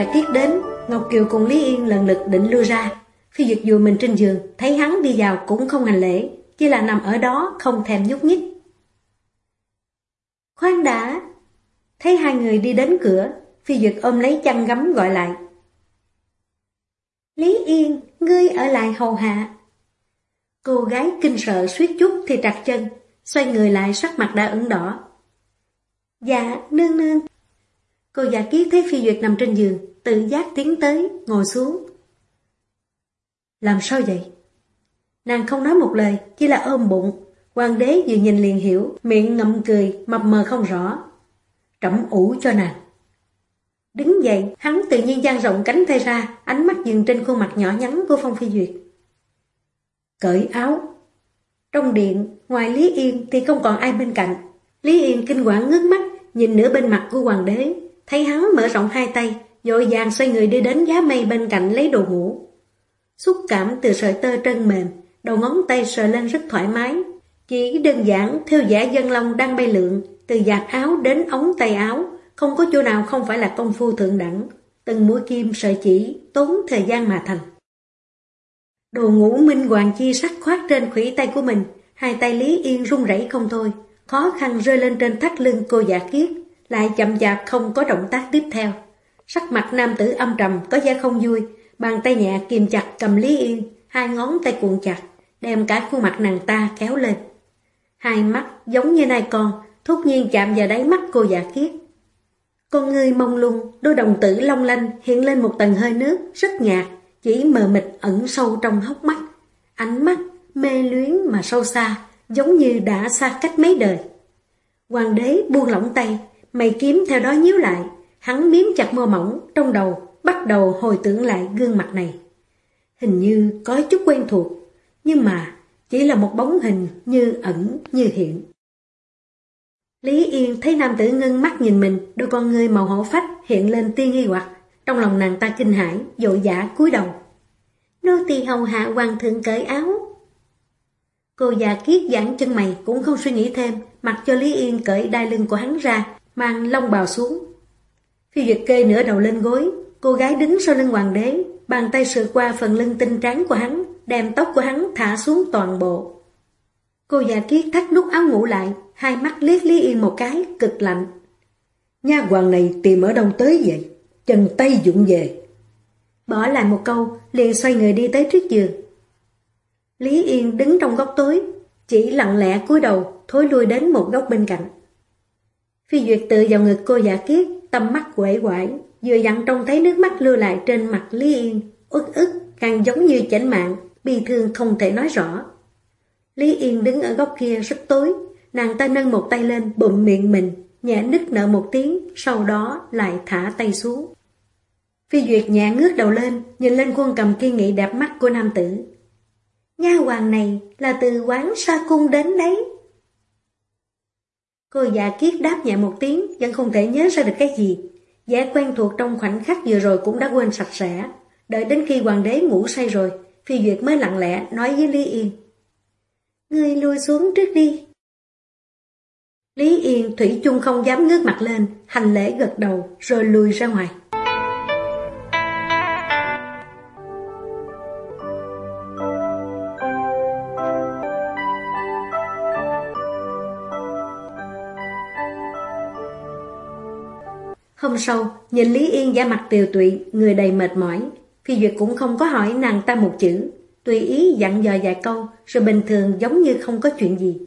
Lúc Tiết Kiết đến, Ngọc Kiều cùng Lý Yên lần lượt định lui ra. Phi Duyệt dù mình trên giường, thấy hắn đi vào cũng không hành lễ, chỉ là nằm ở đó không thèm nhúc nhích. Khoan đã! Thấy hai người đi đến cửa, Phi Duyệt ôm lấy chăn gấm gọi lại. Lý Yên, ngươi ở lại hầu hạ. Cô gái kinh sợ suýt chút thì trặc chân, xoay người lại sắc mặt đã ửng đỏ. Dạ, nương nương. Cô giả kiết thấy Phi Duyệt nằm trên giường, tự giác tiến tới, ngồi xuống. Làm sao vậy? Nàng không nói một lời, chỉ là ôm bụng. Hoàng đế vừa nhìn liền hiểu, miệng ngậm cười, mập mờ không rõ. Trẫm ủ cho nàng. Đứng dậy, hắn tự nhiên dang rộng cánh tay ra, ánh mắt dừng trên khuôn mặt nhỏ nhắn của Phong Phi Duyệt. Cởi áo. Trong điện, ngoài Lý Yên thì không còn ai bên cạnh. Lý Yên kinh quản ngước mắt, nhìn nửa bên mặt của hoàng đế, thấy hắn mở rộng hai tay, dội vàng xoay người đi đến giá mây bên cạnh lấy đồ ngủ. Xúc cảm từ sợi tơ trơn mềm, đầu ngón tay sờ lên rất thoải mái. Chỉ đơn giản theo giả dân long đang bay lượn, từ giặt áo đến ống tay áo, không có chỗ nào không phải là công phu thượng đẳng. Từng mũi kim sợi chỉ, tốn thời gian mà thành. Đồ ngủ minh hoàng chi sắc khoát trên khủy tay của mình, hai tay Lý Yên run rẩy không thôi, khó khăn rơi lên trên thắt lưng cô giả kiết, lại chậm chạp không có động tác tiếp theo. Sắc mặt nam tử âm trầm có vẻ không vui, bàn tay nhẹ kìm chặt cầm Lý Yên, hai ngón tay cuộn chặt, đem cả khuôn mặt nàng ta kéo lên. Hai mắt giống như nai con, thốt nhiên chạm vào đáy mắt cô giả kiết. Con người mông lung, đôi đồng tử long lanh hiện lên một tầng hơi nước, rất nhạt, chỉ mờ mịt ẩn sâu trong hốc mắt. Ánh mắt mê luyến mà sâu xa, giống như đã xa cách mấy đời. Hoàng đế buông lỏng tay, mày kiếm theo đó nhíu lại, hắn miếm chặt mơ mỏng, trong đầu bắt đầu hồi tưởng lại gương mặt này. Hình như có chút quen thuộc, nhưng mà chỉ là một bóng hình như ẩn như hiện. Lý Yên thấy nam tử ngưng mắt nhìn mình, đôi con ngươi màu hổ phách hiện lên tiên nghi hoặc, trong lòng nàng ta kinh hãi, dội dã cúi đầu. Nô tỳ hầu hạ hoàng thượng cởi áo. Cô già kiết giãn chân mày cũng không suy nghĩ thêm, mặc cho Lý Yên cởi đai lưng của hắn ra, mang lông bào xuống. Phi Duyệt kê nửa đầu lên gối, cô gái đứng sau lưng hoàng đế, bàn tay sượt qua phần lưng tinh trắng của hắn, đem tóc của hắn thả xuống toàn bộ. Cô già kiết thắt nút áo ngủ lại, hai mắt liếc Lý Yên một cái, cực lạnh. Nha hoàng này tìm ở đâu tới vậy? Chân tay dụng về. Bỏ lại một câu, liền xoay người đi tới trước giường. Lý Yên đứng trong góc tối, chỉ lặng lẽ cúi đầu, thối lui đến một góc bên cạnh. Phi Duyệt tự vào ngực cô giả kiết, tâm mắt quể quải, vừa dặn trông thấy nước mắt lưu lại trên mặt Lý Yên, ức ức, càng giống như chảnh mạng, bi thương không thể nói rõ. Lý Yên đứng ở góc kia rất tối, nàng ta nâng một tay lên bụm miệng mình, nhẹ nức nở một tiếng, sau đó lại thả tay xuống. Phi Duyệt nhẹ ngước đầu lên, nhìn lên khuôn cầm kiên nghị đẹp mắt của nam tử. Nha hoàng này là từ quán sa cung đến đấy. Cô già kiết đáp nhẹ một tiếng, vẫn không thể nhớ ra được cái gì. Vẻ quen thuộc trong khoảnh khắc vừa rồi cũng đã quên sạch sẽ. Đợi đến khi hoàng đế ngủ say rồi, Phi Duyệt mới lặng lẽ nói với Lý Yên. Ngươi lui xuống trước đi. Lý Yên Thủy chung không dám ngước mặt lên, hành lễ gật đầu rồi lùi ra ngoài. Hôm sau, nhìn Lý Yên da mặt tiều tụy, người đầy mệt mỏi. Phi Duyệt cũng không có hỏi nàng ta một chữ, tùy ý dặn dò vài câu, rồi bình thường giống như không có chuyện gì.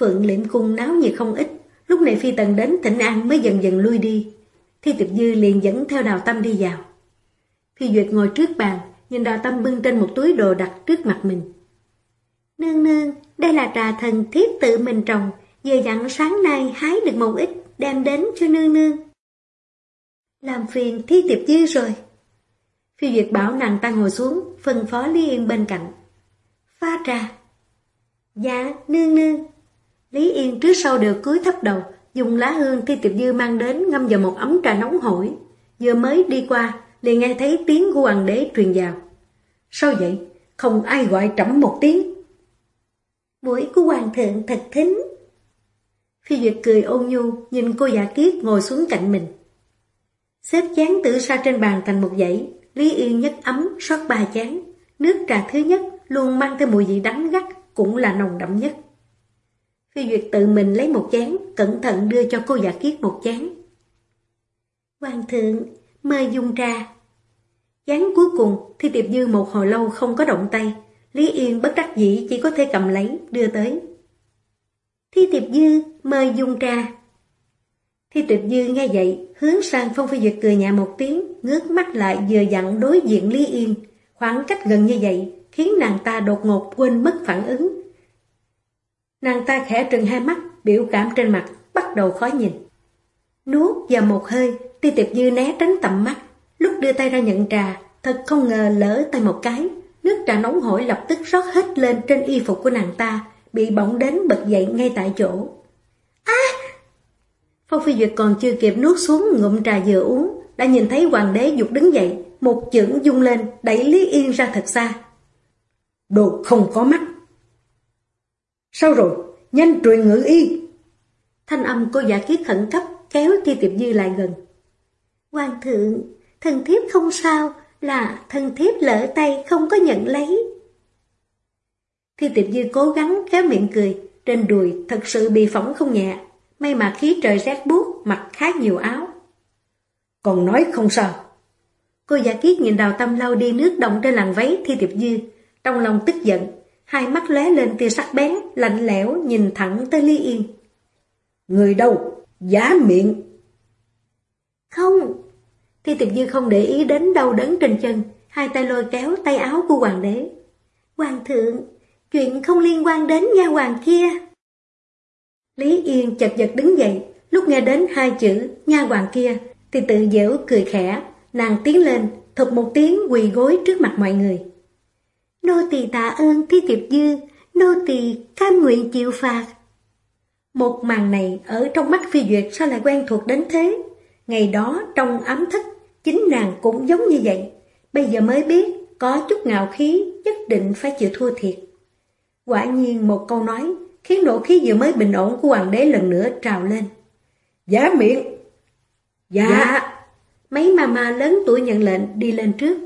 Phượng liễm cung náo nhiệt không ít, lúc này Phi Tần đến thỉnh an mới dần dần lui đi. Thi Tiệp Dư liền dẫn theo đào tâm đi vào. Phi Duyệt ngồi trước bàn, nhìn đào tâm bưng trên một túi đồ đặt trước mặt mình. Nương nương, đây là trà thần thiết tự mình trồng, vừa dặn sáng nay hái được một ít, đem đến cho nương nương. Làm phiền Thi Tiệp Dư rồi. Phi Duyệt bảo nàng ta ngồi xuống, phân phó Lý Yên bên cạnh. Pha trà. Dạ, nương nương. Lý Yên trước sau đều cúi thấp đầu, dùng lá hương Thi Tiệp Dư mang đến ngâm vào một ấm trà nóng hổi. Vừa mới đi qua, liền nghe thấy tiếng của hoàng đế truyền vào. Sao vậy? Không ai gọi trẫm một tiếng. Mũi của hoàng thượng thật thính. Phi Duyệt cười ôn nhu, nhìn cô giả kiết ngồi xuống cạnh mình. Xếp chén tử sa trên bàn thành một dãy, Lý Yên nhất ấm rót ba chén. Nước trà thứ nhất luôn mang theo mùi vị đắng gắt, cũng là nồng đậm nhất. Phi Duyệt tự mình lấy một chén, cẩn thận đưa cho cô giả kiết một chén. Hoàng thượng, mời dùng trà. Chán cuối cùng, thì Tiệp Dư một hồi lâu không có động tay. Lý Yên bất đắc dĩ chỉ có thể cầm lấy, đưa tới. Thi Tiệp Dư, mời dùng trà. Thi Tiệp Dư nghe vậy, hướng sang Phong Phi Duyệt cười nhẹ một tiếng, ngước mắt lại vừa dặn đối diện Lý Yên. Khoảng cách gần như vậy, khiến nàng ta đột ngột quên mất phản ứng. Nàng ta khẽ trừng hai mắt, biểu cảm trên mặt, bắt đầu khó nhìn. Nuốt vào một hơi, Ti Tiệp Dư né tránh tầm mắt, lúc đưa tay ra nhận trà, thật không ngờ lỡ tay một cái, nước trà nóng hổi lập tức rót hết lên trên y phục của nàng ta, bị bỏng đến bật dậy ngay tại chỗ. Phong Phi Duyệt còn chưa kịp nuốt xuống ngụm trà vừa uống, đã nhìn thấy hoàng đế dục đứng dậy, một chưởng dung lên, đẩy Lý Yên ra thật xa. Đồ không có mắt! Sao rồi? Nhanh truyền ngữ y! Thanh âm cô giả kiết khẩn cấp kéo Thi Tiệp Dư lại gần. Hoàng thượng, thần thiếp không sao, là thần thiếp lỡ tay không có nhận lấy. Thi Tiệp Dư cố gắng kéo miệng cười, trên đùi thật sự bị phỏng không nhẹ, may mà khí trời rét buốt, mặc khá nhiều áo. Còn nói không sao. Cô giả kiết nhìn đào tâm lau đi nước động trên làn váy Thi Tiệp Dư, trong lòng tức giận, hai mắt lóe lên tia sắc bén, lạnh lẽo nhìn thẳng tới Lý Yên. Người đâu? Giá miệng! Không! Thi Tiệp Dư không để ý đến đau đớn trên chân, hai tay lôi kéo tay áo của hoàng đế. Hoàng thượng, chuyện không liên quan đến nha hoàng kia. Lý Yên chật vật đứng dậy, lúc nghe đến hai chữ nha hoàng kia, thì tự dễu cười khẽ, nàng tiến lên, thục một tiếng quỳ gối trước mặt mọi người. Nô tỳ tạ ơn Thi Tiệp Dư, nô tỳ cam nguyện chịu phạt. Một màn này ở trong mắt phi duyệt sao lại quen thuộc đến thế? Ngày đó trong ấm thức, chính nàng cũng giống như vậy. Bây giờ mới biết, có chút ngạo khí, nhất định phải chịu thua thiệt. Quả nhiên một câu nói, khiến nộ khí vừa mới bình ổn của hoàng đế lần nữa trào lên. Giá miệng! Dạ! dạ. Mấy ma ma lớn tuổi nhận lệnh đi lên trước.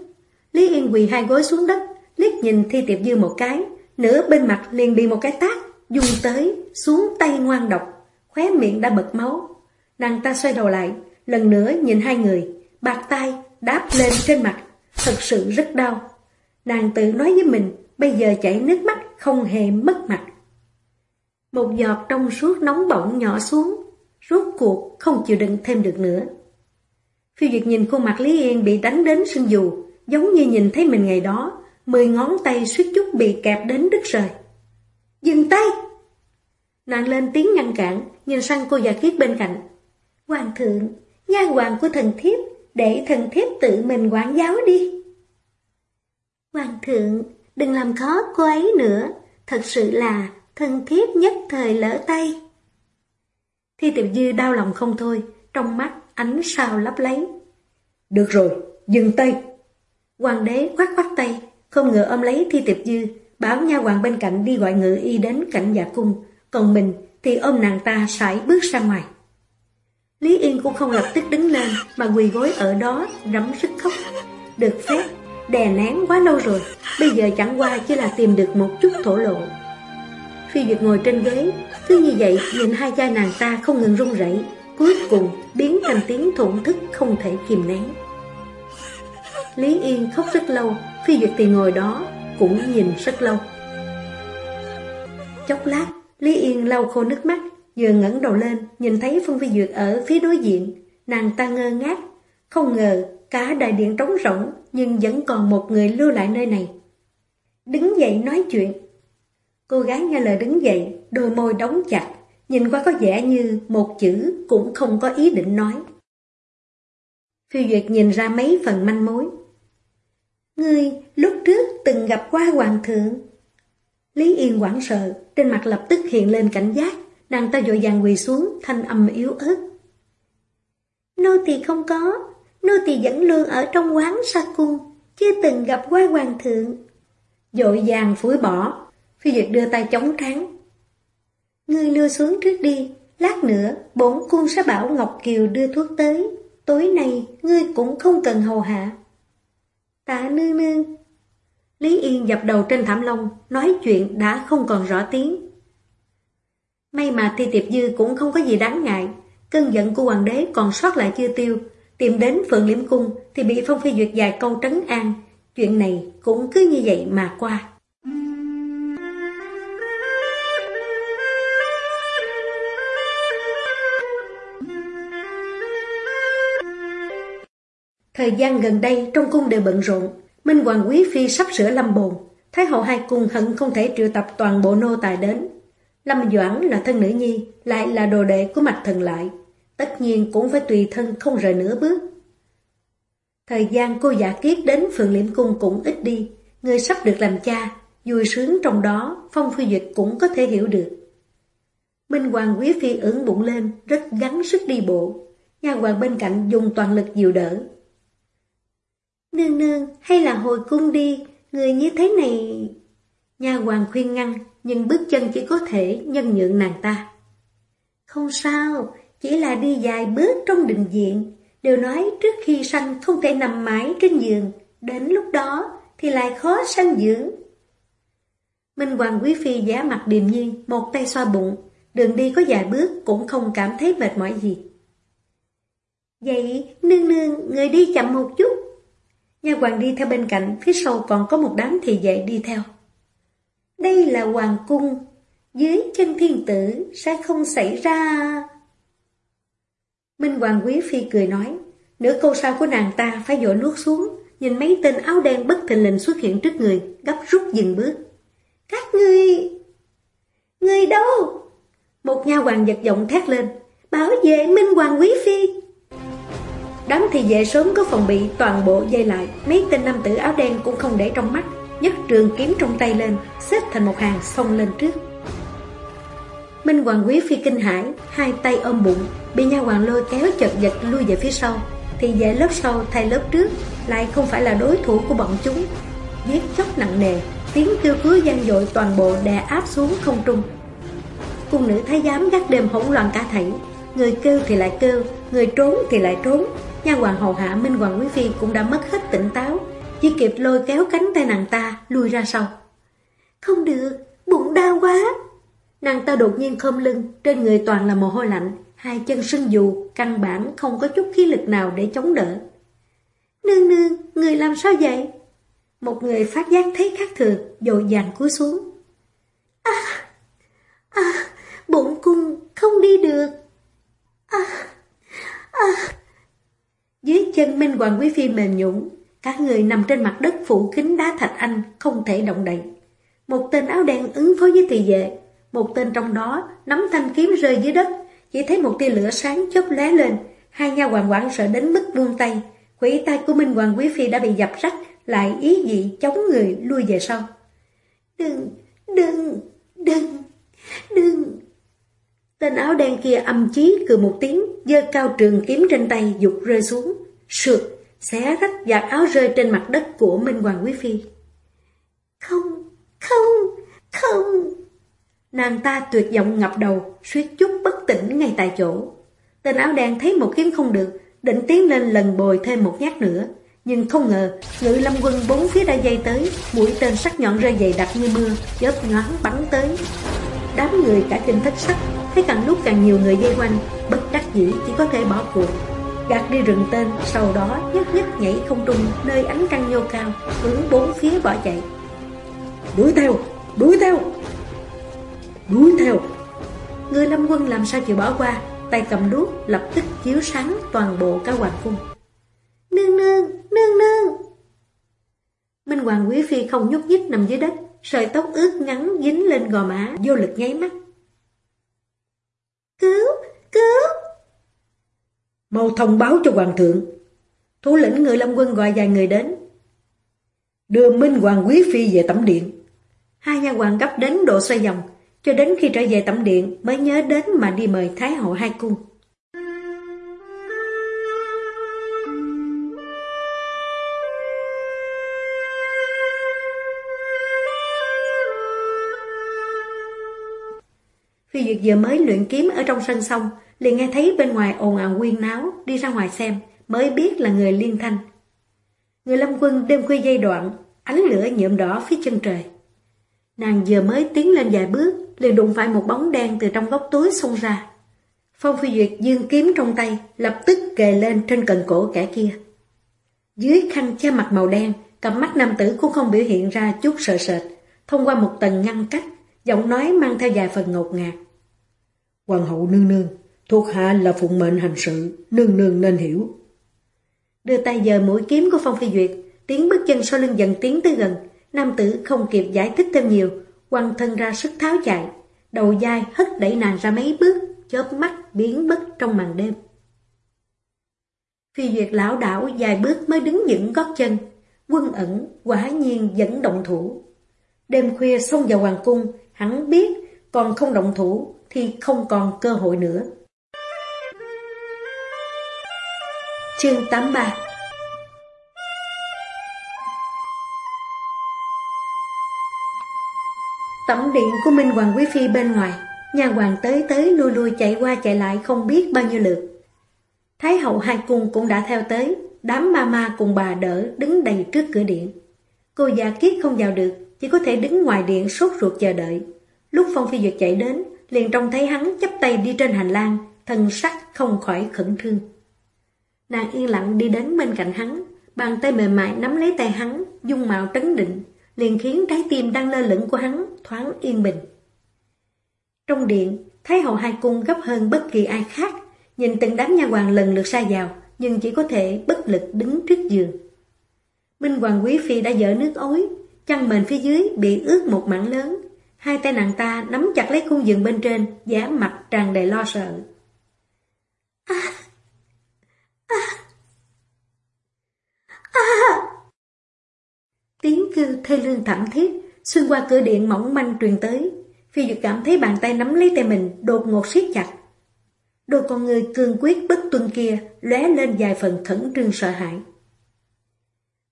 Lý Yên quỳ hai gối xuống đất, liếc nhìn Thi Tiệp Dư một cái, nửa bên mặt liền bị một cái tác, dùng tới, xuống tay ngoan độc, khóe miệng đã bật máu. Nàng ta xoay đầu lại, lần nữa nhìn hai người, bạc tay đáp lên trên mặt, thật sự rất đau. Nàng tự nói với mình, bây giờ chảy nước mắt không hề mất mặt. Một giọt trong suốt nóng bỏng nhỏ xuống, rốt cuộc không chịu đựng thêm được nữa. Phiêu Duyệt nhìn khuôn mặt Lý Yên bị đánh đến sưng dù, giống như nhìn thấy mình ngày đó, mười ngón tay suýt chút bị kẹp đến đứt rời. Dừng tay! Nàng lên tiếng ngăn cản, nhìn sang cô già kiết bên cạnh. Hoàng thượng, nha hoàng của thần thiếp, để thần thiếp tự mình quản giáo đi. Hoàng thượng, đừng làm khó cô ấy nữa, thật sự là thần thiếp nhất thời lỡ tay. Thi tiểu dư đau lòng không thôi, trong mắt ánh sao lấp lấy. Được rồi, dừng tay. Hoàng đế khoát khoát tay, không ngờ ôm lấy Thi Tiệp Dư, bảo nha hoàng bên cạnh đi gọi ngự y đến cảnh giả cung, còn mình thì ôm nàng ta sải bước ra ngoài. Lý Yên cũng không lập tức đứng lên mà quỳ gối ở đó rắm sức khóc. Được phép, đè nén quá lâu rồi, bây giờ chẳng qua chỉ là tìm được một chút thổ lộ. Phi Duyệt ngồi trên ghế, cứ như vậy nhìn hai cha nàng ta không ngừng run rẩy, cuối cùng biến thành tiếng thổn thức không thể kìm nén. Lý Yên khóc rất lâu, Phi Duyệt thì ngồi đó, cũng nhìn rất lâu. Chốc lát, Lý Yên lau khô nước mắt, vừa ngẩng đầu lên, nhìn thấy Phương Phi Duyệt ở phía đối diện, nàng ta ngơ ngác, không ngờ cả đại điện trống rỗng nhưng vẫn còn một người lưu lại nơi này. Đứng dậy nói chuyện. Cô gái nghe lời đứng dậy, đôi môi đóng chặt, nhìn qua có vẻ như một chữ cũng không có ý định nói. Phi Duyệt nhìn ra mấy phần manh mối. Ngươi lúc trước từng gặp qua hoàng thượng. Lý Yên quảng sợ, trên mặt lập tức hiện lên cảnh giác, nàng ta dội vàng quỳ xuống, thanh âm yếu ớt. Nô tỳ không có, nô tỳ vẫn luôn ở trong quán sa cung, chưa từng gặp qua hoàng thượng. Dội vàng phủi bỏ, phi duyệt đưa tay chống trắng. Ngươi lưu xuống trước đi, lát nữa bổn cung sẽ bảo Ngọc Kiều đưa thuốc tới, tối nay ngươi cũng không cần hầu hạ. Tạ nương nương. Lý Yên dập đầu trên thảm lông, nói chuyện đã không còn rõ tiếng. May mà Thi Tiệp Dư cũng không có gì đáng ngại, cơn giận của hoàng đế còn sót lại chưa tiêu, tìm đến Phượng Liễm Cung thì bị Phong Phi Duyệt dài câu trấn an, chuyện này cũng cứ như vậy mà qua. Thời gian gần đây trong cung đều bận rộn, Minh Hoàng Quý Phi sắp sửa lâm bồn, Thái hậu hai cung hận không thể triệu tập toàn bộ nô tài đến. Lâm Doãn là thân nữ nhi, lại là đồ đệ của mặt thần lại, tất nhiên cũng phải tùy thân không rời nửa bước. Thời gian cô giả kiết đến phường liễm cung cũng ít đi, người sắp được làm cha, vui sướng trong đó, Phong Phi Duyệt cũng có thể hiểu được. Minh Hoàng Quý Phi ưỡn bụng lên, rất gắng sức đi bộ, nhà hoàng bên cạnh dùng toàn lực dịu đỡ. Nương nương, hay là hồi cung đi, người như thế này... Nhà hoàng khuyên ngăn, nhưng bước chân chỉ có thể nhân nhượng nàng ta. Không sao, chỉ là đi dài bước trong đình diện, đều nói trước khi sanh không thể nằm mãi trên giường, đến lúc đó thì lại khó sanh dưỡng. Minh Hoàng Quý Phi giả mặt điềm nhiên, một tay xoa bụng, đường đi có vài bước cũng không cảm thấy mệt mỏi gì. Vậy, nương nương, người đi chậm một chút. Nhà hoàng đi theo bên cạnh, phía sau còn có một đám thị vệ đi theo. Đây là hoàng cung, dưới chân thiên tử sẽ không xảy ra... Minh Hoàng Quý Phi cười nói, nửa câu sau của nàng ta phải dội nuốt xuống, nhìn mấy tên áo đen bất thình lình xuất hiện trước người, gấp rút dừng bước. Các ngươi... Người đâu? Một nha hoàng giật giọng thét lên, bảo vệ Minh Hoàng Quý Phi. Đám thị vệ sớm có phòng bị toàn bộ dây lại, mấy tên nam tử áo đen cũng không để trong mắt, nhấc trường kiếm trong tay lên, xếp thành một hàng xông lên trước. Minh Hoàng Quý Phi kinh hãi, hai tay ôm bụng, bị nha hoàng lôi kéo chật vật lui về phía sau. Thì về lớp sau thay lớp trước, lại không phải là đối thủ của bọn chúng. Giết chóc nặng nề, tiếng kêu cứu gian dội toàn bộ đè áp xuống không trung. Cung nữ thái giám gác đêm hỗn loạn cả thảy, người kêu thì lại kêu, người trốn thì lại trốn. Nha hoàng hầu hạ Minh Hoàng Quý Phi cũng đã mất hết tỉnh táo, chỉ kịp lôi kéo cánh tay nàng ta lùi ra sau. Không được, bụng đau quá. Nàng ta đột nhiên khom lưng, trên người toàn là mồ hôi lạnh, hai chân sưng dù, căn bản không có chút khí lực nào để chống đỡ. Nương nương, người làm sao vậy? Một người phát giác thấy khác thường, dội dàng cúi xuống. À, à, bụng cung không đi được. À, à. Dưới chân Minh Hoàng Quý Phi mềm nhũn, các người nằm trên mặt đất phủ kính đá thạch anh, không thể động đậy. Một tên áo đen ứng phó với tỳ vệ, một tên trong đó nắm thanh kiếm rơi dưới đất, chỉ thấy một tia lửa sáng chớp lóe lên, hai nha hoàng quảng sợ đến mức buông tay, quỷ tay của Minh Hoàng Quý Phi đã bị dập rách, lại ý dị chống người lui về sau. Đừng, đừng, đừng, đừng. Tên áo đen kia âm chí cười một tiếng, giơ cao trường kiếm trên tay dục rơi xuống, sượt, xé rách giặt áo rơi trên mặt đất của Minh Hoàng Quý Phi. Không, không, không. Nàng ta tuyệt vọng ngập đầu, suýt chút bất tỉnh ngay tại chỗ. Tên áo đen thấy một kiếm không được, định tiến lên lần bồi thêm một nhát nữa. Nhưng không ngờ, ngự lâm quân bốn phía đã dây tới, mũi tên sắc nhọn rơi dày đặc như mưa, chớp nhoáng bắn tới. Đám người cả kinh thất sắc, thấy càng lúc càng nhiều người dây quanh, bất đắc dĩ chỉ có thể bỏ cuộc. Gạt đi rừng tên, sau đó nhất nhất nhảy không trung nơi ánh trăng nhô cao, hướng bốn phía bỏ chạy. Đuổi theo, đuổi theo! đuổi theo. Người lâm quân làm sao chịu bỏ qua, tay cầm đuốc lập tức chiếu sáng toàn bộ cả hoàng cung. Nương nương, nương nương. Minh Hoàng Quý Phi không nhúc nhích nằm dưới đất, sợi tóc ướt ngắn dính lên gò má, vô lực nháy mắt. Cứu, cứu. Mau thông báo cho hoàng thượng. Thủ lĩnh người lâm quân gọi vài người đến. Đưa Minh Hoàng Quý Phi về tẩm điện. Hai nha hoàng gấp đến độ xoay vòng, cho đến khi trở về tẩm điện mới nhớ đến mà đi mời Thái hậu hai cung. Phi Duyệt vừa mới luyện kiếm ở trong sân xong, liền nghe thấy bên ngoài ồn ào quyên náo, đi ra ngoài xem, mới biết là người liên thanh. Người lâm quân đêm khuya dây đoạn, ánh lửa nhuộm đỏ phía chân trời. Nàng vừa mới tiến lên vài bước, liền đụng phải một bóng đen từ trong góc túi xông ra. Phong Phi Duyệt dương kiếm trong tay, lập tức kề lên trên cần cổ kẻ kia. Dưới khăn che mặt màu đen, cặp mắt nam tử cũng không biểu hiện ra chút sợ sệt, thông qua một tầng ngăn cách, giọng nói mang theo vài phần ngột ngạt. Hoàng hậu nương nương, thuộc hạ là phụng mệnh hành sự, nương nương nên hiểu. Đưa tay giờ mũi kiếm của Phong Phi Duyệt, tiếng bước chân sau lưng dần tiến tới gần, nam tử không kịp giải thích thêm nhiều, quăng thân ra sức tháo chạy, đầu dai hất đẩy nàng ra mấy bước, chớp mắt biến mất trong màn đêm. Phi Duyệt lão đảo dài bước mới đứng vững gót chân, quân ẩn quả nhiên vẫn động thủ. Đêm khuya xông vào hoàng cung, hắn biết còn không động thủ thì không còn cơ hội nữa. Chương 83 tổng điện của Minh Hoàng Quý Phi bên ngoài, nhà hoàng tới tới lui lui chạy qua chạy lại không biết bao nhiêu lượt. Thái hậu hai cung cũng đã theo tới, đám ma ma cùng bà đỡ đứng đầy trước cửa điện. Cô già kiết không vào được, chỉ có thể đứng ngoài điện sốt ruột chờ đợi. Lúc Phong Phi Duyệt chạy đến, liền trông thấy hắn chấp tay đi trên hành lang, thân sắc không khỏi khẩn trương. Nàng yên lặng đi đến bên cạnh hắn, bàn tay mềm mại nắm lấy tay hắn, dung mạo trấn định, liền khiến trái tim đang lơ lửng của hắn thoáng yên bình. Trong điện, Thái hậu hai cung gấp hơn bất kỳ ai khác, nhìn từng đám nha hoàng lần lượt xa vào, nhưng chỉ có thể bất lực đứng trước giường. Minh Hoàng Quý Phi đã dở nước ối, chăn mền phía dưới bị ướt một mảng lớn, hai tay nàng ta nắm chặt lấy khung giường bên trên, giả mặt tràn đầy lo sợ. À, à, à. Tiếng kêu thê lương thảm thiết, xuyên qua cửa điện mỏng manh truyền tới. Phi Duyệt cảm thấy bàn tay nắm lấy tay mình đột ngột siết chặt. Đôi con người cương quyết bất tuân kia lóe lên vài phần khẩn trương sợ hãi.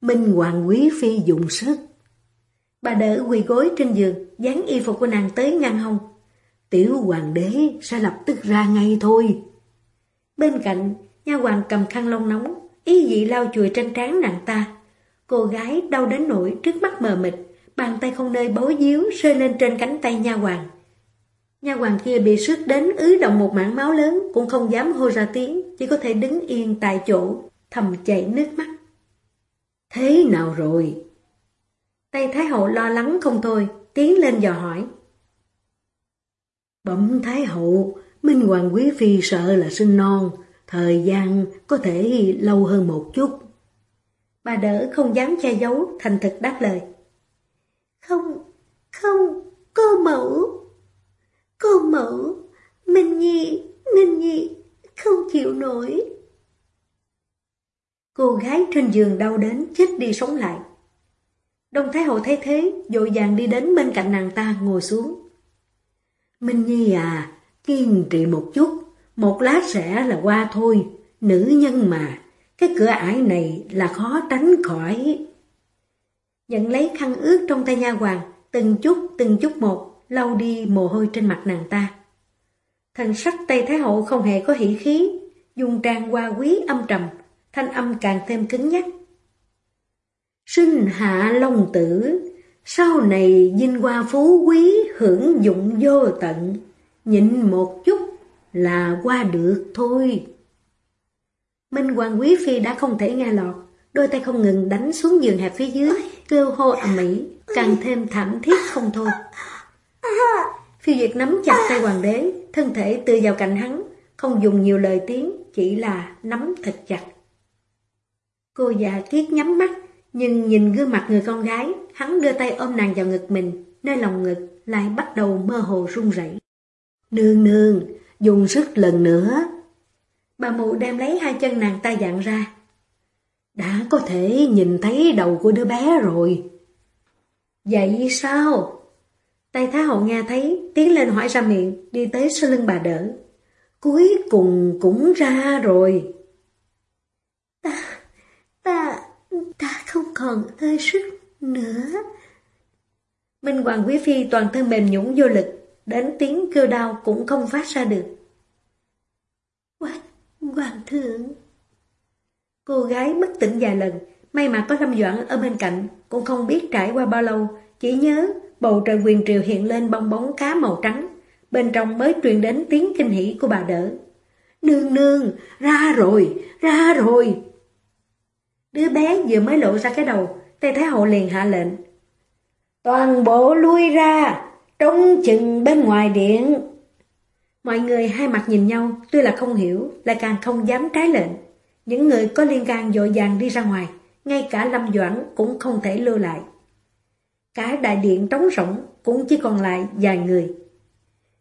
Minh Hoàng Quý Phi dùng sức. Bà đỡ quỳ gối trên giường, dán y phục của nàng tới ngăn hông. Tiểu hoàng đế sẽ lập tức ra ngay thôi. Bên cạnh, nha hoàng cầm khăn lông nóng, ý dị lau chùi trên trán nàng ta. Cô gái đau đến nỗi trước mắt mờ mịt, bàn tay không nơi bấu díu rơi lên trên cánh tay nha hoàng. Nha hoàng kia bị sức đến ứ động một mảng máu lớn, cũng không dám hô ra tiếng, chỉ có thể đứng yên tại chỗ, thầm chảy nước mắt. Thế nào rồi? Tây Thái Hậu lo lắng không thôi, tiến lên dò hỏi. Bẩm Thái Hậu, Minh Hoàng Quý Phi sợ là sinh non, thời gian có thể lâu hơn một chút. Bà đỡ không dám che giấu, thành thực đáp lời. Không, không, cô mẫu. Cô mẫu, Minh Nhi, Minh Nhi, không chịu nổi. Cô gái trên giường đau đến chết đi sống lại. Đông Thái Hậu thấy thế, dội vàng đi đến bên cạnh nàng ta ngồi xuống. Minh Nhi à, kiên trì một chút, một lát sẽ là qua thôi, nữ nhân mà, cái cửa ải này là khó tránh khỏi. Nhận lấy khăn ướt trong tay nha hoàng, từng chút từng chút một, lau đi mồ hôi trên mặt nàng ta. Thần sắc Tây Thái Hậu không hề có hỷ khí, dùng trang qua quý âm trầm, thanh âm càng thêm cứng nhắc. Sinh hạ long tử, sau này vinh hoa phú quý hưởng dụng vô tận, nhịn một chút là qua được thôi. Minh Hoàng Quý Phi đã không thể nghe lọt, đôi tay không ngừng đánh xuống giường hẹp phía dưới, kêu hô ầm ĩ, càng thêm thảm thiết không thôi. Phi Duyệt nắm chặt tay hoàng đế, thân thể từ vào cạnh hắn, không dùng nhiều lời tiếng, chỉ là nắm thật chặt. Cô già kiết nhắm mắt, nhưng nhìn gương mặt người con gái, hắn đưa tay ôm nàng vào ngực mình, nơi lòng ngực lại bắt đầu mơ hồ run rẩy. Nương nương, dùng sức lần nữa. Bà mụ đem lấy hai chân nàng ta dặn ra. Đã có thể nhìn thấy đầu của đứa bé rồi. Vậy sao? tay Thái Hậu nghe thấy, tiến lên hỏi ra miệng, đi tới sau lưng bà đỡ. Cuối cùng cũng ra rồi. Ta, ta, ta không còn hơi sức nữa. Minh Hoàng Quý Phi toàn thân mềm nhũng vô lực, đến tiếng kêu đau cũng không phát ra được. Hoàng, hoàng thượng. Cô gái bất tỉnh vài lần, may mà có Lâm Doãn ở bên cạnh, cũng không biết trải qua bao lâu, chỉ nhớ bầu trời quyền triều hiện lên bong bóng cá màu trắng, bên trong mới truyền đến tiếng kinh hỉ của bà đỡ. Nương nương, ra rồi, ra rồi. Đứa bé vừa mới lộ ra cái đầu, Tây Thái Hậu liền hạ lệnh. Toàn bộ lui ra, trông chừng bên ngoài điện. Mọi người hai mặt nhìn nhau, tuy là không hiểu, lại càng không dám trái lệnh. Những người có liên can dội vàng đi ra ngoài, ngay cả Lâm Doãn cũng không thể lưu lại. Cả đại điện trống rỗng cũng chỉ còn lại vài người.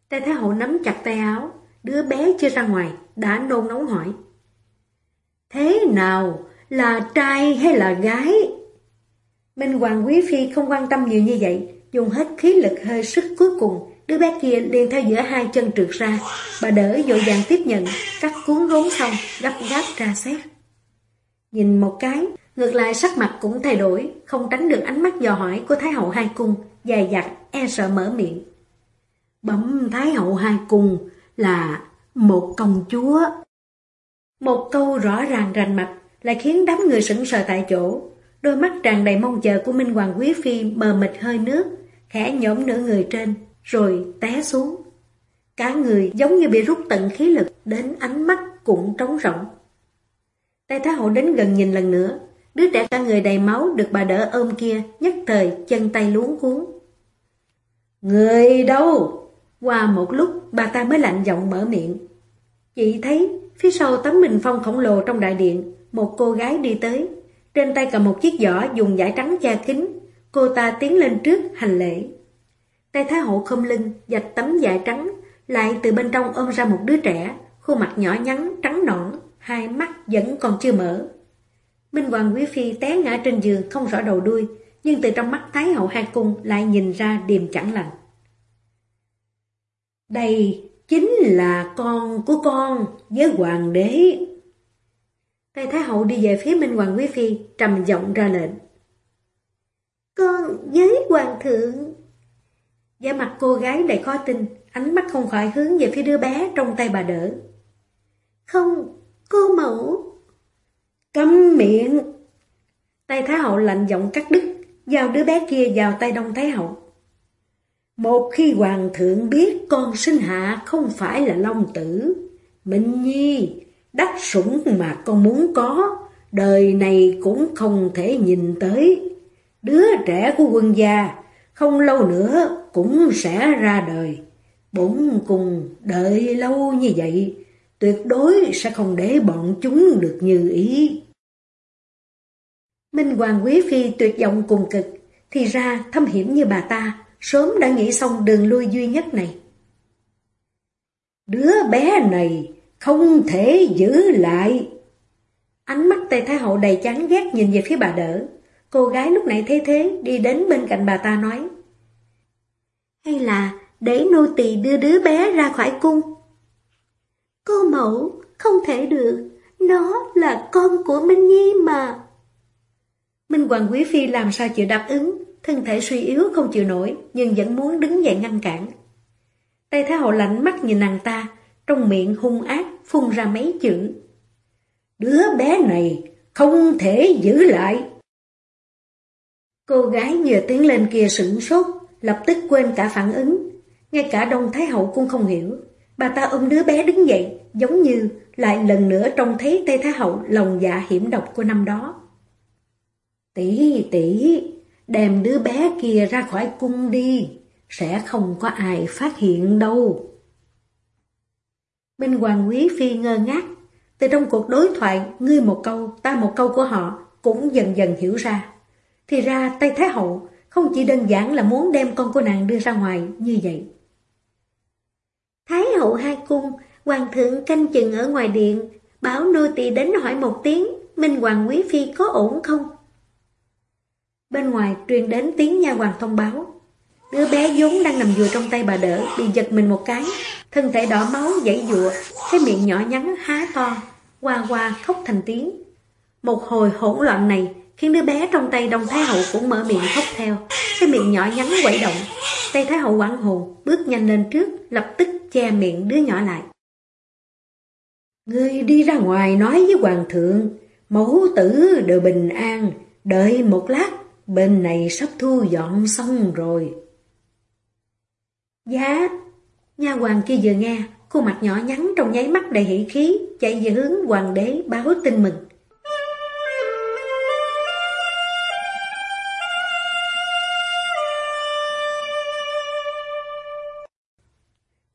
Tây Thái Hậu nắm chặt tay áo, đứa bé chưa ra ngoài, đã nôn nóng hỏi. Thế nào, là trai hay là gái? Minh Hoàng Quý Phi không quan tâm nhiều như vậy, dùng hết khí lực hơi sức cuối cùng, đứa bé kia liền theo giữa hai chân trượt ra, bà đỡ dội vàng tiếp nhận, cắt cuốn rốn xong, gấp gáp ra xét. Nhìn một cái, ngược lại sắc mặt cũng thay đổi, không tránh được ánh mắt dò hỏi của Thái hậu hai cung, dài dặt, e sợ mở miệng. Bẩm Thái hậu hai cung là một công chúa. Một câu rõ ràng rành mạch lại khiến đám người sững sờ tại chỗ. Đôi mắt tràn đầy mong chờ của Minh Hoàng Quý Phi mờ mịt hơi nước, khẽ nhổm nửa người trên, rồi té xuống. Cả người giống như bị rút tận khí lực, đến ánh mắt cũng trống rỗng. tay Thái Hậu đến gần nhìn lần nữa, đứa trẻ cả người đầy máu được bà đỡ ôm kia, nhất thời chân tay luống cuốn. Người đâu? Qua một lúc, bà ta mới lạnh giọng mở miệng. Chị thấy, phía sau tấm bình phong khổng lồ trong đại điện, một cô gái đi tới. Trên tay cầm một chiếc giỏ dùng vải trắng che kính. Cô ta tiến lên trước, hành lễ. Tay Thái Hậu không lưng, dạch tấm vải trắng, lại từ bên trong ôm ra một đứa trẻ, khuôn mặt nhỏ nhắn, trắng nõn, hai mắt vẫn còn chưa mở. Minh Hoàng Quý Phi té ngã trên giường không rõ đầu đuôi, nhưng từ trong mắt Thái Hậu hai cung lại nhìn ra điềm chẳng lành. Đây chính là con của con với hoàng đế. Tây Thái Hậu đi về phía Minh Hoàng Quý Phi, trầm giọng ra lệnh. Con với hoàng thượng. Da mặt cô gái đầy khó tin, ánh mắt không khỏi hướng về phía đứa bé trong tay bà đỡ. Không, cô mẫu. Câm miệng. Tay Thái Hậu lạnh giọng cắt đứt, giao đứa bé kia vào tay Đông Thái Hậu. Một khi hoàng thượng biết con sinh hạ không phải là long tử, Minh Nhi, đắc sủng mà con muốn có, đời này cũng không thể nhìn tới. Đứa trẻ của quân gia, không lâu nữa cũng sẽ ra đời. Bốn cùng đợi lâu như vậy, tuyệt đối sẽ không để bọn chúng được như ý. Minh Hoàng Quý Phi tuyệt vọng cùng cực, thì ra thâm hiểm như bà ta, sớm đã nghĩ xong đường lui duy nhất này. Đứa bé này không thể giữ lại. Ánh mắt Tây Thái Hậu đầy chán ghét nhìn về phía bà đỡ. Cô gái lúc nãy thế thế đi đến bên cạnh bà ta nói. Hay là để nô tỳ đưa đứa bé ra khỏi cung? Cô mẫu, không thể được, nó là con của Minh Nhi mà. Minh Hoàng Quý Phi làm sao chịu đáp ứng, thân thể suy yếu không chịu nổi, nhưng vẫn muốn đứng dậy ngăn cản. Tây Thái Hậu lạnh mắt nhìn nàng ta, trong miệng hung ác phun ra mấy chữ. Đứa bé này không thể giữ lại. Cô gái vừa tiến lên kia sửng sốt, lập tức quên cả phản ứng. Ngay cả Đông Thái Hậu cũng không hiểu. Bà ta ôm đứa bé đứng dậy, giống như lại lần nữa trông thấy Tây Thái Hậu lòng dạ hiểm độc của năm đó. Tỷ tỷ, đem đứa bé kia ra khỏi cung đi, sẽ không có ai phát hiện đâu. Minh Hoàng Quý Phi ngơ ngác, từ trong cuộc đối thoại ngươi một câu, ta một câu của họ cũng dần dần hiểu ra. Thì ra Tây Thái Hậu không chỉ đơn giản là muốn đem con của nàng đưa ra ngoài như vậy. Thái Hậu hai cung, Hoàng thượng canh chừng ở ngoài điện, bảo nô tỳ đến hỏi một tiếng, Minh Hoàng Quý Phi có ổn không? Bên ngoài truyền đến tiếng nha hoàng thông báo. Đứa bé vốn đang nằm vừa trong tay bà đỡ, bị giật mình một cái, thân thể đỏ máu dãy dụa, cái miệng nhỏ nhắn há to, qua qua khóc thành tiếng. Một hồi hỗn loạn này khiến đứa bé trong tay Đông Thái Hậu cũng mở miệng khóc theo, cái miệng nhỏ nhắn quẩy động. Tay Thái Hậu quảng hồn, bước nhanh lên trước, lập tức che miệng đứa nhỏ lại. Ngươi đi ra ngoài nói với hoàng thượng, mẫu tử đều bình an, đợi một lát, bên này sắp thu dọn xong rồi. Dạ, nha hoàng kia vừa nghe, khuôn mặt nhỏ nhắn trong nháy mắt đầy hỷ khí, chạy về hướng hoàng đế báo tin mừng.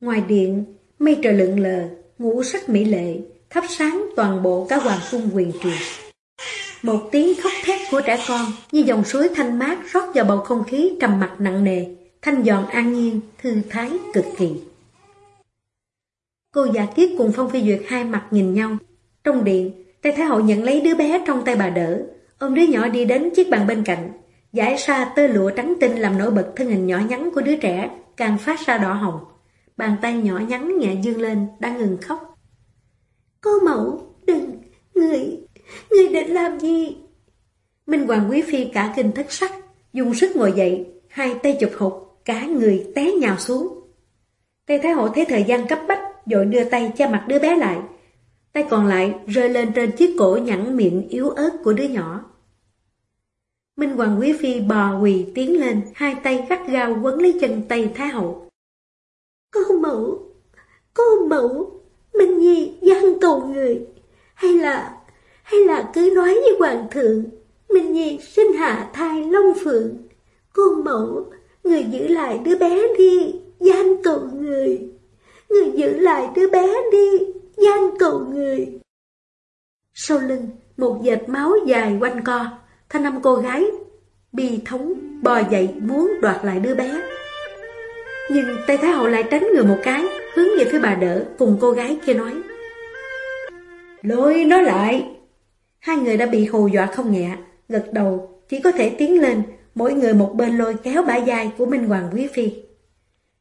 Ngoài điện, mây trời lượn lờ, ngũ sắc mỹ lệ, thắp sáng toàn bộ cả hoàng cung quyền truyền. Một tiếng khóc thét của trẻ con như dòng suối thanh mát rót vào bầu không khí trầm mặc nặng nề, thanh giòn an nhiên, thư thái cực kỳ. Cô già kiết cùng Phong Phi Duyệt hai mặt nhìn nhau. Trong điện, Tây Thái Hậu nhận lấy đứa bé trong tay bà đỡ, ôm đứa nhỏ đi đến chiếc bàn bên cạnh, giải ra tơ lụa trắng tinh làm nổi bật thân hình nhỏ nhắn của đứa trẻ, càng phát ra đỏ hồng. Bàn tay nhỏ nhắn nhẹ dương lên, đang ngừng khóc. Cô mẫu, đừng, người, người định làm gì? Minh Hoàng Quý Phi cả kinh thất sắc, dùng sức ngồi dậy, hai tay chụp hụt, cả người té nhào xuống. Tây Thái Hậu thấy thời gian cấp bách, dội đưa tay che mặt đứa bé lại. Tay còn lại rơi lên trên chiếc cổ nhẵn miệng yếu ớt của đứa nhỏ. Minh Hoàng Quý Phi bò quỳ tiến lên, hai tay gắt gao quấn lấy chân Tây Thái Hậu. Cô mẫu, cô mẫu, Minh Nhi gian cầu người, hay là, hay là cứ nói với Hoàng thượng, Minh Nhi sinh hạ thai Long Phượng. Cô mẫu, người giữ lại đứa bé đi, gian cầu người. Người giữ lại đứa bé đi, gian cầu người. Sau lưng, một dệt máu dài quanh co, thanh âm cô gái, bi thống, bò dậy muốn đoạt lại đứa bé. Nhưng tay Thái Hậu lại tránh người một cái, hướng về phía bà đỡ, cùng cô gái kia nói. Lôi nó lại! Hai người đã bị hù dọa không nhẹ, gật đầu, chỉ có thể tiến lên, mỗi người một bên lôi kéo bả dài của Minh Hoàng Quý Phi.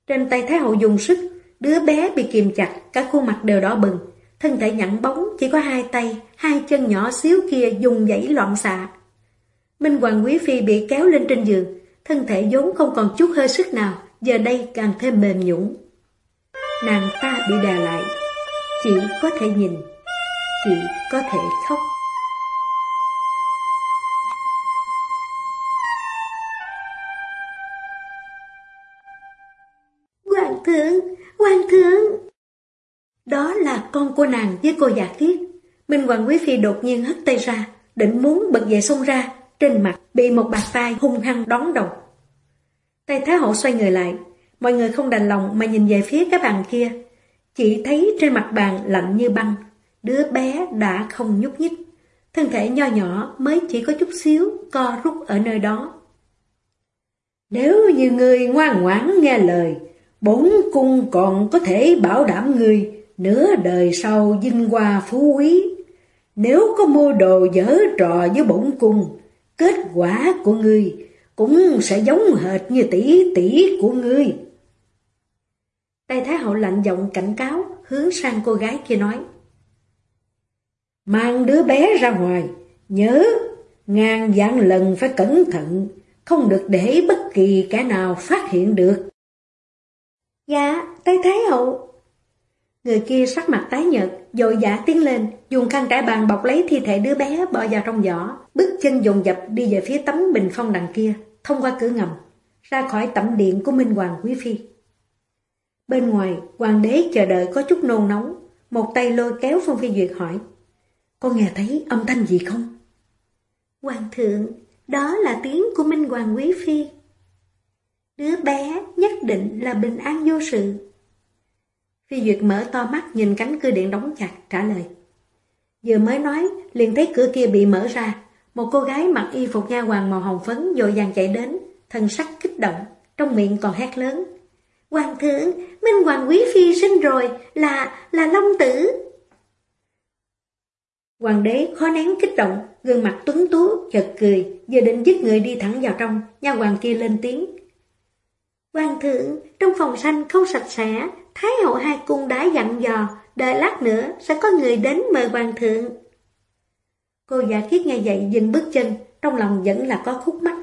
Trên tay Thái Hậu dùng sức, đứa bé bị kìm chặt, cả khuôn mặt đều đỏ bừng, thân thể nhẵn bóng, chỉ có hai tay, hai chân nhỏ xíu kia dùng dãy loạn xạ. Minh Hoàng Quý Phi bị kéo lên trên giường, thân thể vốn không còn chút hơi sức nào, giờ đây càng thêm mềm nhũng. Nàng ta bị đè lại, chỉ có thể nhìn, chỉ có thể khóc. Đó là con của nàng với cô giả kiết. Minh Hoàng Quý Phi đột nhiên hất tay ra, định muốn bật dậy xông ra, trên mặt bị một bàn tay hung hăng đón đầu. Tay Thái Hậu xoay người lại, mọi người không đành lòng mà nhìn về phía cái bàn kia. Chỉ thấy trên mặt bàn lạnh như băng, đứa bé đã không nhúc nhích. Thân thể nho nhỏ mới chỉ có chút xíu co rút ở nơi đó. Nếu như người ngoan ngoãn nghe lời, bốn cung còn có thể bảo đảm người nửa đời sau vinh hoa phú quý. Nếu có mua đồ dở trò với bổn cung, kết quả của ngươi cũng sẽ giống hệt như tỷ tỷ của ngươi. Tây Thái Hậu lạnh giọng cảnh cáo, hướng sang cô gái kia nói. Mang đứa bé ra ngoài, nhớ, ngàn vạn lần phải cẩn thận, không được để bất kỳ kẻ nào phát hiện được. Dạ, Tây Thái Hậu. Người kia sắc mặt tái nhợt, dội dã tiến lên, dùng khăn trải bàn bọc lấy thi thể đứa bé bỏ vào trong giỏ, bước chân dồn dập đi về phía tấm bình phong đằng kia, thông qua cửa ngầm, ra khỏi tẩm điện của Minh Hoàng Quý Phi. Bên ngoài, hoàng đế chờ đợi có chút nôn nóng, một tay lôi kéo Phong Phi Duyệt hỏi, Có nghe thấy âm thanh gì không? Hoàng thượng, đó là tiếng của Minh Hoàng Quý Phi. Đứa bé nhất định là bình an vô sự. Phi Duyệt mở to mắt nhìn cánh cửa điện đóng chặt, trả lời. Vừa mới nói, liền thấy cửa kia bị mở ra. Một cô gái mặc y phục nha hoàng màu hồng phấn dội vàng chạy đến, thân sắc kích động, trong miệng còn hét lớn. Hoàng thượng, Minh Hoàng Quý Phi sinh rồi, là, là Long Tử. Hoàng đế khó nén kích động, gương mặt tuấn tú, chợt cười, vừa định dứt người đi thẳng vào trong, nha hoàng kia lên tiếng. Hoàng thượng, trong phòng xanh không sạch sẽ, Thái hậu hai cung đã dặn dò, đợi lát nữa sẽ có người đến mời hoàng thượng. Cô giả kiết nghe vậy dừng bước chân, trong lòng vẫn là có khúc mắc.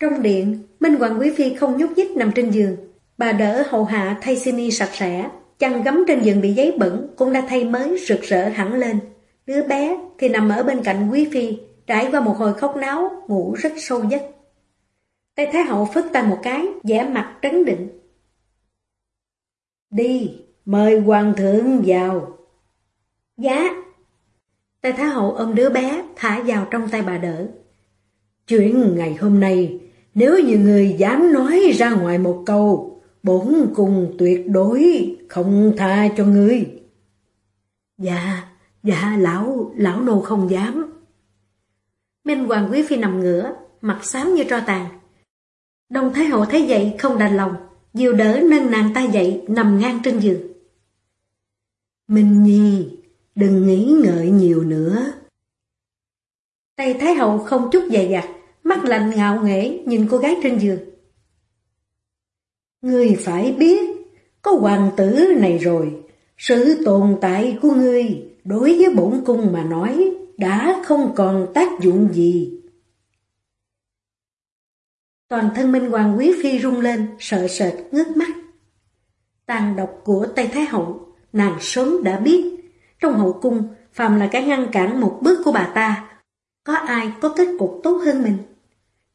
Trong điện, Minh Hoàng Quý Phi không nhúc nhích nằm trên giường. Bà đỡ hầu hạ thay sini sạch sẽ, chăn gấm trên giường bị giấy bẩn cũng đã thay mới rực rỡ hẳn lên. Đứa bé thì nằm ở bên cạnh Quý Phi, trải qua một hồi khóc náo, ngủ rất sâu giấc. Tây Thái Hậu phất tay một cái, vẻ mặt trấn định. Đi, mời hoàng thượng vào. Dạ. Tây Thái Hậu ôm đứa bé, thả vào trong tay bà đỡ. Chuyện ngày hôm nay, nếu như người dám nói ra ngoài một câu, bổn cùng tuyệt đối không tha cho ngươi. Dạ, dạ, lão, lão nô không dám. Minh Hoàng Quý Phi nằm ngửa, mặt xám như tro tàn. Đông Thái Hậu thấy vậy không đành lòng, dìu đỡ nâng nàng ta dậy nằm ngang trên giường. Minh Nhi, đừng nghĩ ngợi nhiều nữa. Tây Thái Hậu không chút dè dặt, mắt lạnh ngạo nghễ nhìn cô gái trên giường. Ngươi phải biết, có hoàng tử này rồi, sự tồn tại của ngươi đối với bổn cung mà nói đã không còn tác dụng gì. Toàn thân Minh Hoàng Quý Phi rung lên, sợ sệt, ngước mắt. Tàn độc của Tây Thái Hậu, nàng sớm đã biết. Trong hậu cung, phàm là cái ngăn cản một bước của bà ta, có ai có kết cục tốt hơn mình?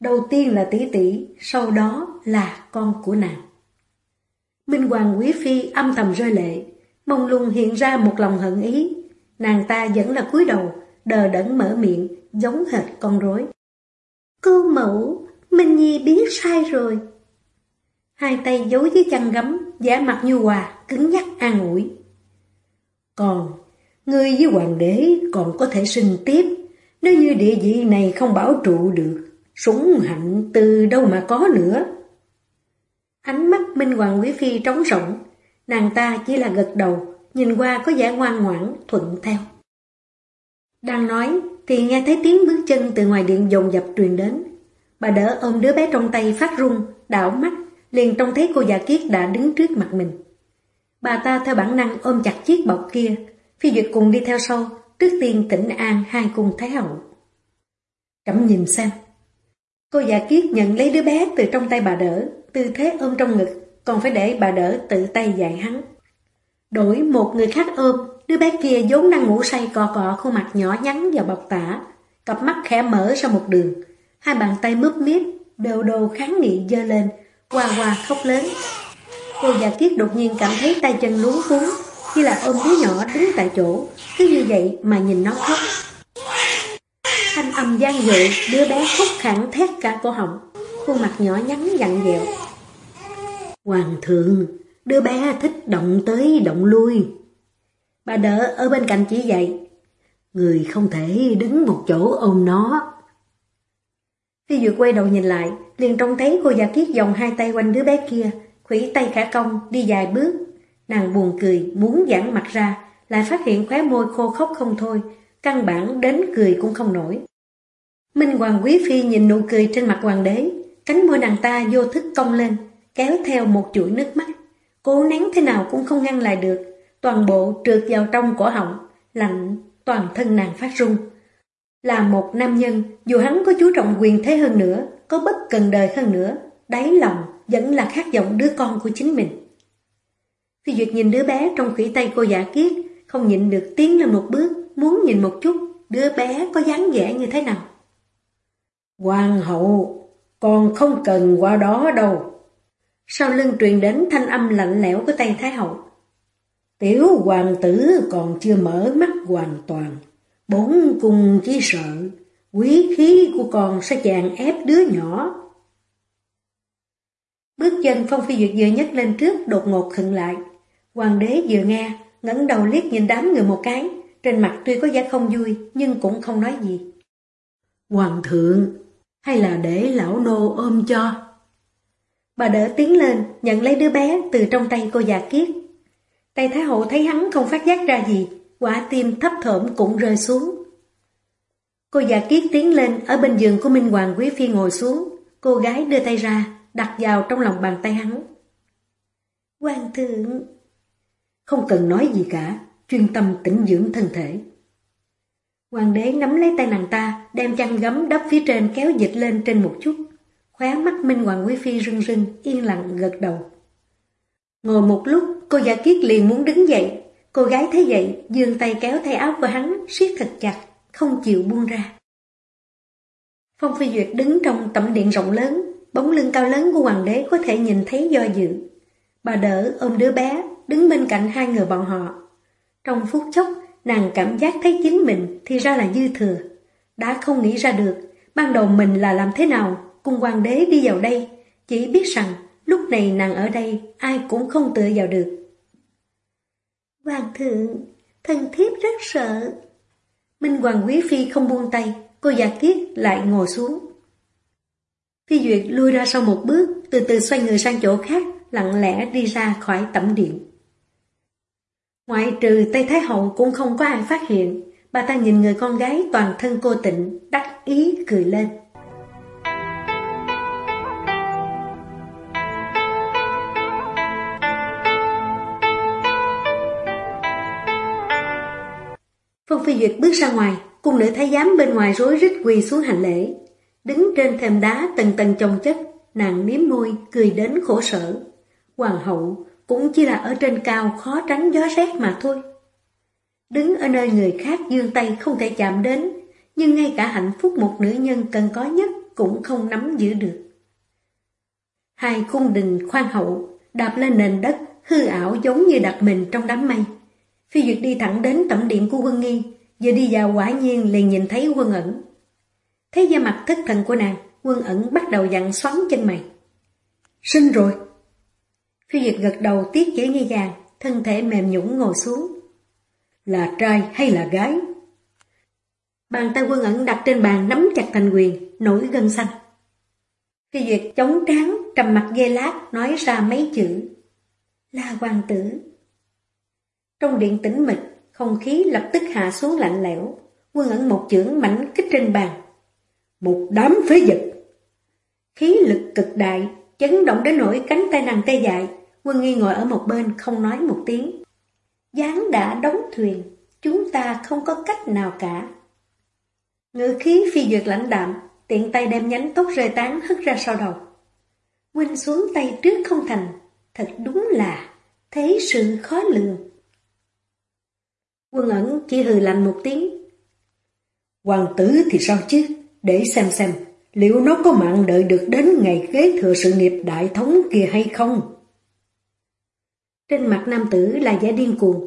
Đầu tiên là tỷ tỷ, sau đó là con của nàng. Minh Hoàng Quý Phi âm thầm rơi lệ, mông lung hiện ra một lòng hận ý. Nàng ta vẫn là cúi đầu, đờ đẫn mở miệng, giống hệt con rối. Cô mẫu, Minh Nhi biết sai rồi. Hai tay giấu dưới chăn gấm, giả mặt như hòa, cứng nhắc an ủi. Còn, ngươi với hoàng đế còn có thể sinh tiếp, nếu như địa vị này không bảo trụ được, súng hạnh từ đâu mà có nữa. Ánh mắt Minh Hoàng Quý Phi trống rỗng, nàng ta chỉ là gật đầu, nhìn qua có vẻ ngoan ngoãn, thuận theo. Đang nói, thì nghe thấy tiếng bước chân từ ngoài điện dồn dập truyền đến. Bà đỡ ôm đứa bé trong tay phát run, đảo mắt, liền trông thấy cô già kiết đã đứng trước mặt mình. Bà ta theo bản năng ôm chặt chiếc bọc kia, phi duyệt cùng đi theo sau, trước tiên tỉnh an hai cung thái hậu. Cẩm nhìn xem. Cô già kiết nhận lấy đứa bé từ trong tay bà đỡ, tư thế ôm trong ngực, còn phải để bà đỡ tự tay dạy hắn. Đổi một người khác ôm, đứa bé kia vốn đang ngủ say cò cọ khuôn mặt nhỏ nhắn và bọc tả, cặp mắt khẽ mở ra một đường, hai bàn tay mướp miết, đều đồ kháng nghị dơ lên, hoa hoa khóc lớn. Cô già kiết đột nhiên cảm thấy tay chân luống cuốn, như là ôm đứa nhỏ đứng tại chỗ, cứ như vậy mà nhìn nó khóc. Thanh âm gian dội, đứa bé khóc khẳng thét cả cổ họng, khuôn mặt nhỏ nhắn dặn dẹo. Hoàng thượng, đứa bé thích động tới động lui. Bà đỡ ở bên cạnh chỉ dạy. Người không thể đứng một chỗ ôm nó. Phi Duyệt quay đầu nhìn lại, liền trông thấy cô già kiết vòng hai tay quanh đứa bé kia, khủy tay khả công, đi dài bước. Nàng buồn cười, muốn giãn mặt ra, lại phát hiện khóe môi khô khóc không thôi, căn bản đến cười cũng không nổi. Minh Hoàng Quý Phi nhìn nụ cười trên mặt hoàng đế, cánh môi nàng ta vô thức cong lên, kéo theo một chuỗi nước mắt. Cố nén thế nào cũng không ngăn lại được, toàn bộ trượt vào trong cổ họng, lạnh, toàn thân nàng phát run. Là một nam nhân, dù hắn có chú trọng quyền thế hơn nữa, có bất cần đời hơn nữa, đáy lòng vẫn là khát vọng đứa con của chính mình. Phi Duyệt nhìn đứa bé trong khủy tay cô giả kiết, không nhịn được tiến lên một bước, muốn nhìn một chút đứa bé có dáng vẻ như thế nào. Hoàng hậu, còn không cần qua đó đâu. Sau lưng truyền đến thanh âm lạnh lẽo của Tây Thái Hậu. Tiểu hoàng tử còn chưa mở mắt hoàn toàn. Bốn cung chỉ sợ, quý khí của con sẽ chàng ép đứa nhỏ. Bước chân Phong Phi Duyệt vừa nhấc lên trước đột ngột khựng lại. Hoàng đế vừa nghe, ngẩng đầu liếc nhìn đám người một cái, trên mặt tuy có vẻ không vui nhưng cũng không nói gì. Hoàng thượng, hay là để lão nô ôm cho? Bà đỡ tiến lên, nhận lấy đứa bé từ trong tay cô già kiết. tay Thái Hậu thấy hắn không phát giác ra gì, quả tim thấp thởm cũng rơi xuống. Cô già kiết tiến lên ở bên giường của Minh Hoàng Quý Phi ngồi xuống, cô gái đưa tay ra, đặt vào trong lòng bàn tay hắn. Hoàng thượng... Không cần nói gì cả, chuyên tâm tĩnh dưỡng thân thể. Hoàng đế nắm lấy tay nàng ta, đem chăn gấm đắp phía trên kéo dịch lên trên một chút. Khóe mắt Minh Hoàng Quý Phi rưng rưng, yên lặng gật đầu. Ngồi một lúc, cô giả kiết liền muốn đứng dậy. Cô gái thấy vậy, dương tay kéo tay áo của hắn, siết thật chặt, không chịu buông ra. Phong Phi Duyệt đứng trong tẩm điện rộng lớn, bóng lưng cao lớn của hoàng đế có thể nhìn thấy do dự. Bà đỡ ôm đứa bé, đứng bên cạnh hai người bọn họ. Trong phút chốc, nàng cảm giác thấy chính mình thì ra là dư thừa. Đã không nghĩ ra được, ban đầu mình là làm thế nào cùng hoàng đế đi vào đây, chỉ biết rằng lúc này nàng ở đây ai cũng không tựa vào được. Hoàng thượng, thần thiếp rất sợ. Minh Hoàng Quý Phi không buông tay, cô già kiết lại ngồi xuống. Phi Duyệt lui ra sau một bước, từ từ xoay người sang chỗ khác, lặng lẽ đi ra khỏi tẩm điện. Ngoại trừ Tây Thái Hậu cũng không có ai phát hiện, bà ta nhìn người con gái toàn thân cô tịnh, đắc ý cười lên. Phong Phi Duyệt bước ra ngoài, cùng nữ thái giám bên ngoài rối rít quỳ xuống hành lễ. Đứng trên thềm đá tầng tầng chồng chất, nàng miếm môi, cười đến khổ sở. Hoàng hậu cũng chỉ là ở trên cao khó tránh gió rét mà thôi. Đứng ở nơi người khác dương tay không thể chạm đến, nhưng ngay cả hạnh phúc một nữ nhân cần có nhất cũng không nắm giữ được. Hai cung đình khoan hậu, đạp lên nền đất, hư ảo giống như đặt mình trong đám mây. Phi Duyệt đi thẳng đến tẩm điện của quân nghi, giờ đi vào quả nhiên liền nhìn thấy quân ẩn. Thấy da mặt thất thần của nàng, quân ẩn bắt đầu dặn xoắn chân mày. Sinh rồi. Phi Duyệt gật đầu tiếc chữ như dàng, thân thể mềm nhũng ngồi xuống. Là trai hay là gái? Bàn tay quân ẩn đặt trên bàn nắm chặt thành quyền, nổi gân xanh. Phi Duyệt chống trán, trầm mặt dây lát, nói ra mấy chữ. Là hoàng tử. Trong điện tĩnh mịch, không khí lập tức hạ xuống lạnh lẽo. Quân ẩn một chưởng mảnh kích trên bàn. Một đám phế vật. Khí lực cực đại, chấn động đến nỗi cánh tay nàng tê dại. Quân nghi ngồi ở một bên không nói một tiếng. Gián đã đóng thuyền, chúng ta không có cách nào cả. Ngữ khí phi duyệt lãnh đạm, tiện tay đem nhánh tóc rơi tán hất ra sau đầu. Huynh xuống tay trước không thành, thật đúng là thế sự khó lường. Quân ẩn chỉ hừ lạnh một tiếng. Hoàng tử thì sao chứ? Để xem xem, liệu nó có mạng đợi được đến ngày kế thừa sự nghiệp đại thống kia hay không? Trên mặt nam tử là vẻ điên cuồng.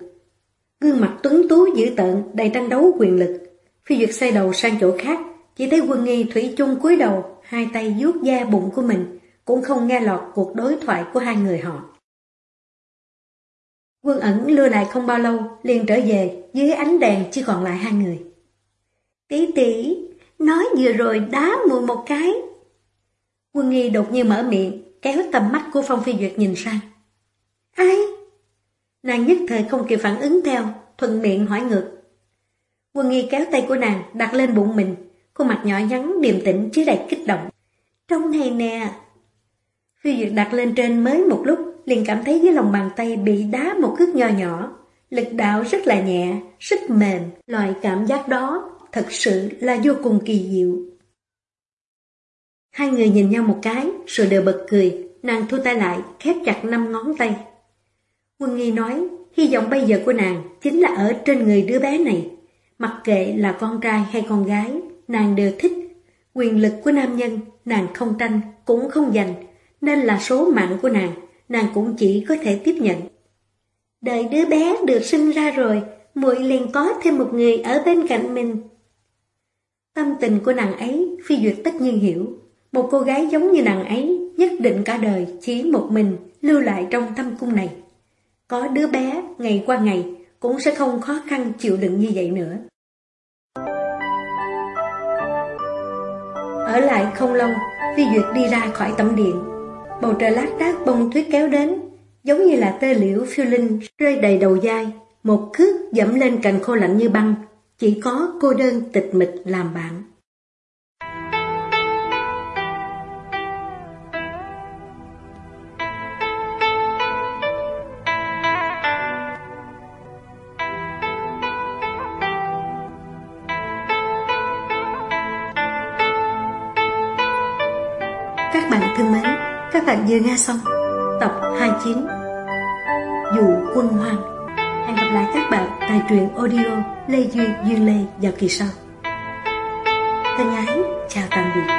Gương mặt tuấn tú dữ tợn, đầy tranh đấu quyền lực. Phi Duyệt xoay đầu sang chỗ khác, chỉ thấy quân nghi thủy chung cúi đầu, hai tay vuốt da bụng của mình, cũng không nghe lọt cuộc đối thoại của hai người họ. Quân ẩn lưu lại không bao lâu, liền trở về, dưới ánh đèn chỉ còn lại hai người. Tỷ tỷ, nói vừa rồi đá mùi một cái. Quân nghi đột nhiên mở miệng, kéo tầm mắt của Phong Phi Duyệt nhìn sang. Ai? Nàng nhất thời không kịp phản ứng theo, thuận miệng hỏi ngược. Quân nghi kéo tay của nàng đặt lên bụng mình, khuôn mặt nhỏ nhắn điềm tĩnh chứa đầy kích động. Trong này nè. Phi Duyệt đặt lên trên mới một lúc, liền cảm thấy dưới lòng bàn tay bị đá một cước nho nhỏ. Lực đạo rất là nhẹ, rất mềm, loại cảm giác đó thật sự là vô cùng kỳ diệu. Hai người nhìn nhau một cái, rồi đều bật cười, nàng thu tay lại, khép chặt năm ngón tay. Quân Nghi nói, hy vọng bây giờ của nàng chính là ở trên người đứa bé này. Mặc kệ là con trai hay con gái, nàng đều thích. Quyền lực của nam nhân, nàng không tranh, cũng không giành, nên là số mạng của nàng nàng cũng chỉ có thể tiếp nhận. Đợi đứa bé được sinh ra rồi, muội liền có thêm một người ở bên cạnh mình. Tâm tình của nàng ấy, Phi Duyệt tất nhiên hiểu. Một cô gái giống như nàng ấy, nhất định cả đời chỉ một mình lưu lại trong thâm cung này. Có đứa bé, ngày qua ngày, cũng sẽ không khó khăn chịu đựng như vậy nữa. Ở lại không lâu, Phi Duyệt đi ra khỏi tẩm điện, Bầu trời lát đác bông tuyết kéo đến, giống như là tơ liễu phiêu linh rơi đầy đầu dai, một cước dẫm lên cành khô lạnh như băng, chỉ có cô đơn tịch mịch làm bạn. Bạn vừa nghe xong tập 29 Dù quân hoang. Hẹn gặp lại các bạn tại truyện audio Lê Duy Duyên Lê vào kỳ sau. Thân ái, chào tạm biệt.